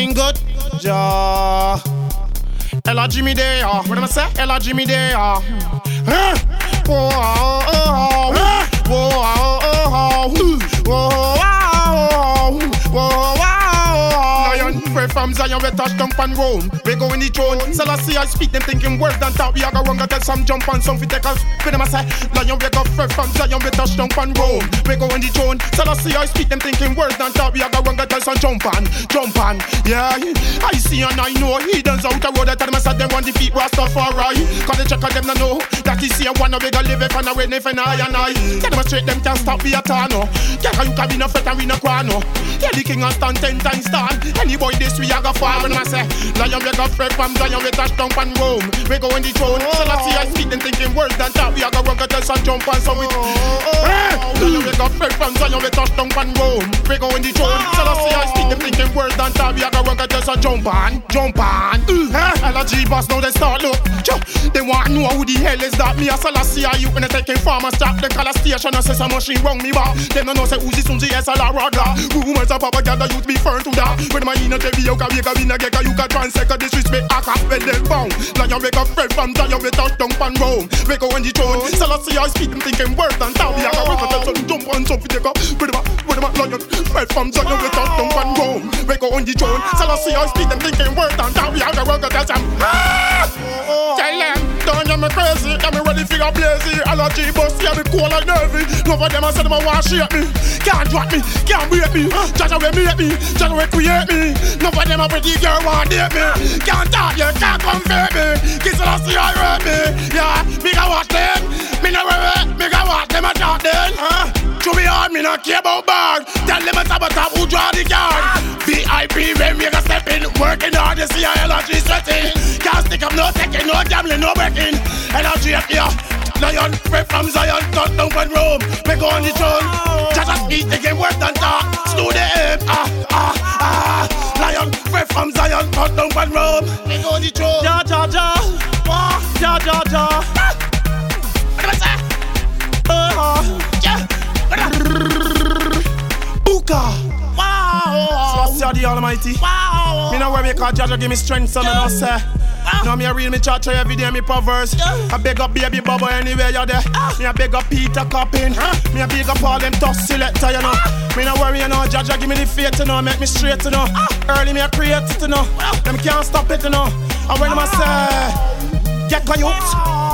everything good. Ja. Ella Jimmy there, what am I say? Ella Jimmy there. Whoa, oh, whoa, oh, from Zion, we touch down pan Rome. We go in the throne. Selassie, I see I speak them thinking worse than thought. We are going to tell some jump on some fi take us. For them I say, Lion, we go pray from Zion, we touch down pan Rome. We go in the throne. Selassie, I see I speak them thinking worse than thought. We are going to tell some jump on, jump on. Yeah, I see and I know. Heathens out the road, I tell them I said they want stuff alright. Cause they check on them, no know. That is here, one we go live it, and win if and I and I. Tell them straight, them can't stop me at no. Yeah, you can be no fret we no quano. Yeah, the king and stand ten times stand. Any boy this we a go far when I say Lion we go fret from Zion we touch down pan Rome. We go in the throne So I see I speak them thinking worse than that. We a go run go tell some jump and with oh, Hey! Lion we go fret from Zion we touch down pan Rome. We go in the throne oh, So I see I speak them oh. thinking worse than that. We a go run go tell some jump on Jump on mm, Hey! LG boss now they start look. They want to know who the hell is that Me. A Selassie you when they taking farmers stop Them call a station and say some machine wrong me back Them no know say Uzi Sunzi SLR Radar Rumors of propaganda youth be firm to that. When my in a TV make a win get a you can transect a disrespect a cap when they bound Lion make a friend from Zion we touch down pan Rome. We go on the throne Selassie I speak them thinking worse than that We a go run tell some jump on some take up With them a, with them a lion Friend from Zion we touch down pan Rome. We go on the throne Selassie I speak them thinking worse than that We a go for your blazy. Allergy bust, yeah me cold like nervy. None of them a say them a want shape me. Can't drop me, can't break me. Jah Jah way make me, Jah Jah way create me. None of them a pretty girl want date me. Can't talk, you can't convert me. Kiss it, I see I hurt me. Yeah, me can watch them. Me no worry, me can watch them a talk then. Huh? To be hard, me not care about bar Tell them a sabotage who draw the card VIP when me go step in Working hard, you see I allergy sweating. Can't stick up, no taking, no gambling, no breaking. Energy up here Lion, from Zion, down from Rome. We go on the throne. Just a speak, the game worse than talk. The aim, ah, ah, ah. Lion, pray from Zion, touch down from Rome. We go on the throne. Ja, ja, ja. Ja, ja, ja. Wow. The Almighty. Wow. Me no worry cause Jah Jah give me strength so me no say. Ah. No me a real me cha cha every day me perverse. I beg up baby bubble anywhere you there. Ah. Me a beg up Peter Coppin. Me a beg up all them tough selector you know. Ah. Me no worry you know Jah Jah give me the faith you know Make me straight you know. Early me a create it you know. Them can't stop it you know. And when I say Get my youth